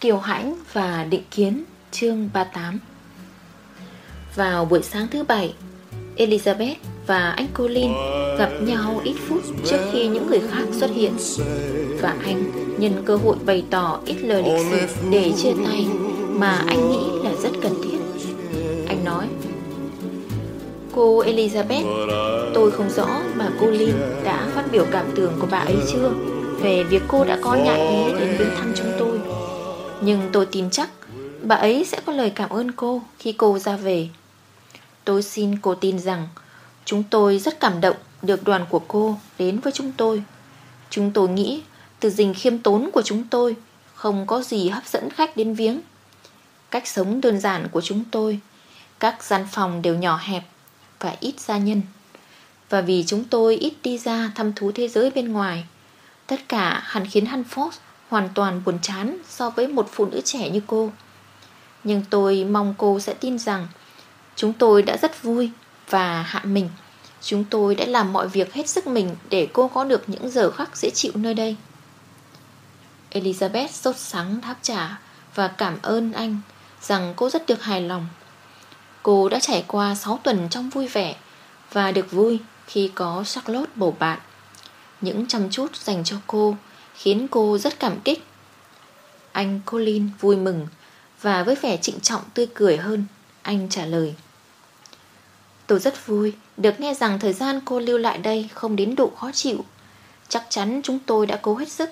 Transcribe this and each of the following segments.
Kiều Hãnh và Định Kiến chương 38 Vào buổi sáng thứ bảy Elizabeth và anh Colin gặp nhau ít phút trước khi những người khác xuất hiện Và anh nhân cơ hội bày tỏ ít lời lịch sự để chia tay mà anh nghĩ là rất cần thiết. Anh nói Cô Elizabeth, tôi không rõ bà Colin đã phát biểu cảm tưởng của bà ấy chưa Về việc cô đã có nhạy ý nhưng tôi tin chắc bà ấy sẽ có lời cảm ơn cô khi cô ra về. Tôi xin cô tin rằng Chúng tôi rất cảm động được đoàn của cô đến với chúng tôi. Chúng tôi nghĩ từ dình khiêm tốn của chúng tôi Không có gì hấp dẫn khách đến viếng. Cách sống đơn giản của chúng tôi, Các gian phòng đều nhỏ hẹp Và ít gia nhân. Và vì chúng tôi ít đi ra thăm thú thế giới bên ngoài, Tất cả hẳn khiến Hanford hoàn toàn buồn chán so với một phụ nữ trẻ như cô. Nhưng tôi mong cô sẽ tin rằng Chúng tôi đã rất vui và hạ mình. Chúng tôi đã làm mọi việc hết sức mình Để cô có được những giờ khắc dễ chịu nơi đây. Elizabeth sốt sắng đáp trả Và cảm ơn anh Rằng cô rất được hài lòng. Cô đã trải qua 6 tuần trong vui vẻ Và được vui khi có Charlotte bầu bạn. Những chăm chút dành cho cô Khiến cô rất cảm kích Anh Colin vui mừng Và với vẻ trịnh trọng tươi cười hơn Anh trả lời Tôi rất vui được nghe rằng thời gian cô lưu lại đây không đến độ khó chịu. Chắc chắn chúng tôi đã cố hết sức.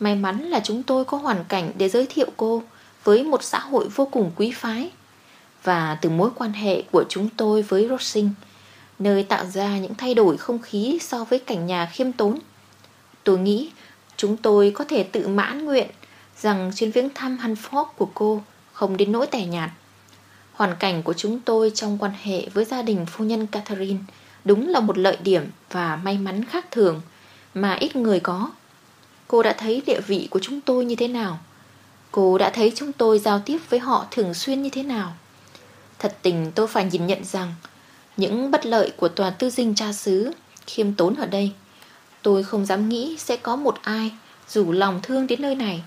May mắn là chúng tôi có hoàn cảnh để giới thiệu cô với một xã hội vô cùng quý phái. Và từ mối quan hệ của chúng tôi với Rosing, nơi tạo ra những thay đổi không khí so với cảnh nhà khiêm tốn. Tôi nghĩ chúng tôi có thể tự mãn nguyện rằng chuyến viếng thăm Hanford của cô không đến nỗi tẻ nhạt. Hoàn cảnh của chúng tôi trong quan hệ với gia đình phu nhân Catherine đúng là một lợi điểm và may mắn khác thường mà ít người có. Cô đã thấy địa vị của chúng tôi như thế nào? Cô đã thấy chúng tôi giao tiếp với họ thường xuyên như thế nào? Thật tình tôi phải nhìn nhận rằng những bất lợi của tòa tư dinh cha xứ khiêm tốn ở đây tôi không dám nghĩ sẽ có một ai rủ lòng thương đến nơi này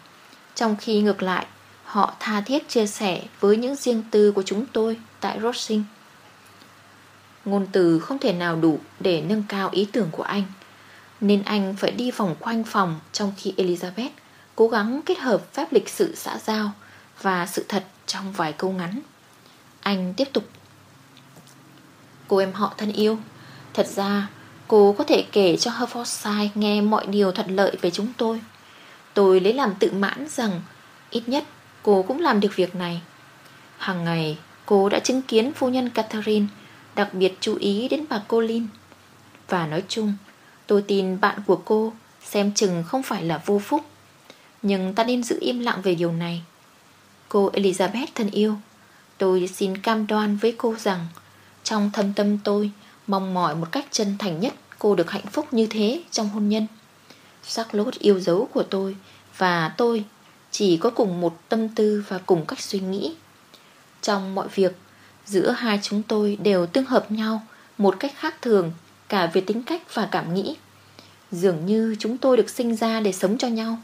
trong khi ngược lại Họ tha thiết chia sẻ với những riêng tư của chúng tôi tại Rossing. Ngôn từ không thể nào đủ để nâng cao ý tưởng của anh Nên anh phải đi vòng quanh phòng trong khi Elizabeth cố gắng kết hợp phép lịch sự xã giao và sự thật trong vài câu ngắn. Anh tiếp tục. Cô em họ thân yêu, thật ra cô có thể kể cho Hertfordshire nghe mọi điều thuận lợi về chúng tôi. Tôi lấy làm tự mãn rằng ít nhất cô cũng làm được việc này. Hàng ngày, cô đã chứng kiến phu nhân Catherine đặc biệt chú ý đến bà Colin. Và nói chung, tôi tin bạn của cô xem chừng không phải là vô phúc. Nhưng ta nên giữ im lặng về điều này. Cô Elizabeth thân yêu, tôi xin cam đoan với cô rằng trong thâm tâm tôi mong mỏi một cách chân thành nhất cô được hạnh phúc như thế trong hôn nhân. Charlotte yêu dấu của tôi và tôi chỉ có cùng một tâm tư và cùng cách suy nghĩ. Trong mọi việc, giữa hai chúng tôi đều tương hợp nhau một cách khác thường cả về tính cách và cảm nghĩ. Dường như chúng tôi được sinh ra để sống cho nhau.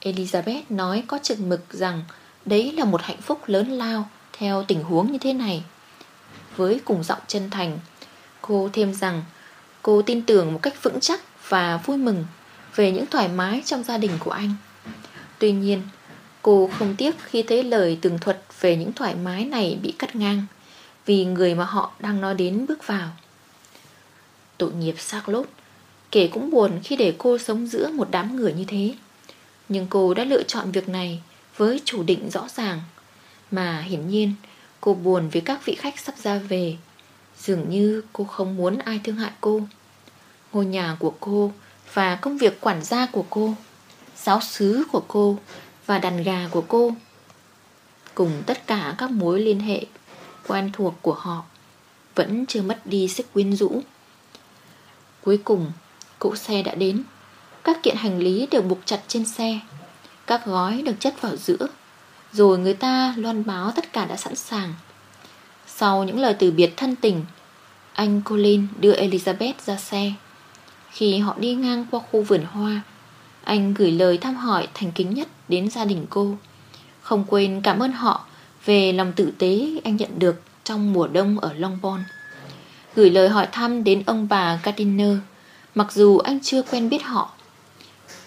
Elizabeth nói có chừng mực rằng đấy là một hạnh phúc lớn lao theo tình huống như thế này. Với cùng giọng chân thành, cô thêm rằng cô tin tưởng một cách vững chắc và vui mừng về những thoải mái trong gia đình của anh. Tuy nhiên Cô không tiếc khi thấy lời tường thuật Về những thoải mái này bị cắt ngang Vì người mà họ đang nói đến bước vào. Tội nghiệp xác lốt, Kể cũng buồn khi để cô sống giữa một đám người như thế. Nhưng cô đã lựa chọn việc này Với chủ định rõ ràng Mà hiển nhiên Cô buồn vì các vị khách sắp ra về Dường như cô không muốn ai thương hại cô Ngôi nhà của cô Và công việc quản gia của cô giáo sứ của cô và đàn gà của cô cùng tất cả các mối liên hệ quen thuộc của họ vẫn chưa mất đi sức quyến rũ. Cuối cùng, cỗ xe đã đến. Các kiện hành lý đều buộc chặt trên xe. Các gói được chất vào giữa. Rồi người ta loan báo tất cả đã sẵn sàng. Sau những lời từ biệt thân tình, anh Colin đưa Elizabeth ra xe. Khi họ đi ngang qua khu vườn hoa, Anh gửi lời thăm hỏi thành kính nhất đến gia đình cô Không quên cảm ơn họ Về lòng tử tế anh nhận được Trong mùa đông ở Longbourn Gửi lời hỏi thăm đến ông bà Gardiner Mặc dù anh chưa quen biết họ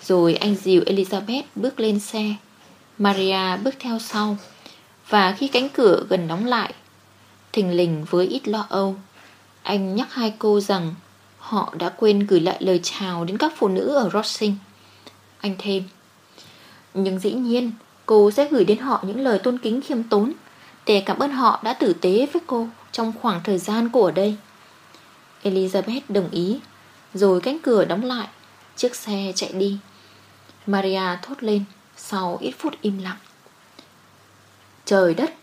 Rồi anh dìu Elizabeth bước lên xe Maria bước theo sau, Và khi cánh cửa gần đóng lại, Thình lình với ít lo âu, Anh nhắc hai cô rằng Họ đã quên gửi lại lời chào đến các phụ nữ ở Rossing Anh thêm, Nhưng dĩ nhiên, Cô sẽ gửi đến họ những lời tôn kính khiêm tốn. Để cảm ơn họ đã tử tế với cô Trong khoảng thời gian cô ở đây. Elizabeth đồng ý, Rồi cánh cửa đóng lại, Chiếc xe chạy đi. Maria thốt lên sau ít phút im lặng. Trời đất,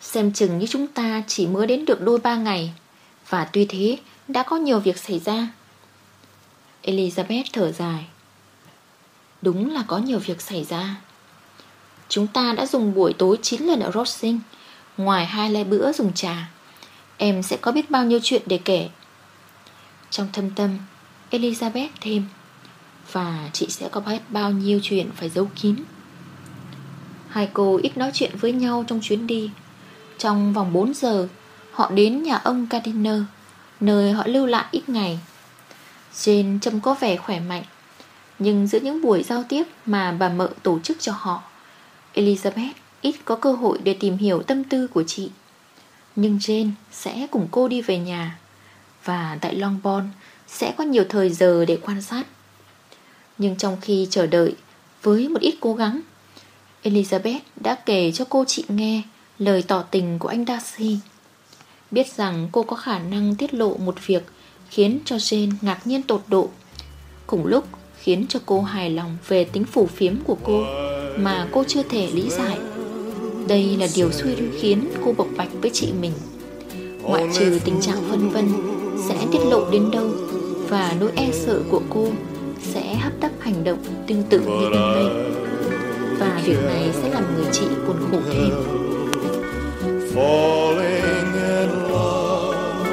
Xem chừng như chúng ta chỉ mới đến được đôi ba ngày, Và tuy thế, Đã có nhiều việc xảy ra. Elizabeth thở dài. Đúng là có nhiều việc xảy ra. Chúng ta đã dùng buổi tối 9 lần ở Rossing Ngoài hai lê bữa dùng trà. Em sẽ có biết bao nhiêu chuyện để kể. Trong thâm tâm, Elizabeth thêm. Và chị sẽ có biết bao nhiêu chuyện phải giấu kín. Hai cô ít nói chuyện với nhau trong chuyến đi. Trong vòng 4 giờ, Họ đến nhà ông Gardiner, Nơi họ lưu lại ít ngày. Jane trông có vẻ khỏe mạnh, Nhưng giữa những buổi giao tiếp Mà bà mợ tổ chức cho họ, Elizabeth ít có cơ hội để tìm hiểu tâm tư của chị. Nhưng Jane sẽ cùng cô đi về nhà, Và tại Longbourn sẽ có nhiều thời giờ để quan sát. Nhưng trong khi chờ đợi Với một ít cố gắng Elizabeth đã kể cho cô chị nghe Lời tỏ tình của anh Darcy. Biết rằng cô có khả năng tiết lộ một việc Khiến cho Jane ngạc nhiên tột độ. Cùng lúc khiến cho cô hài lòng về tính phủ phiếm của cô Mà cô chưa thể lý giải. Đây là điều suy khiến cô bộc bạch với chị mình. Ngoại trừ tình trạng phân vân Sẽ tiết lộ đến đâu Và nỗi e sợ của cô Sẽ hấp tấp hành động tương tự như bên đây và việc này sẽ làm người chị buồn khổ thêm Falling in love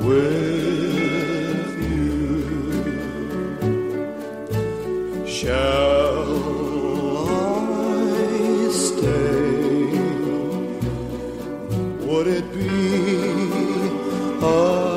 with you Shall I stay? Would it be a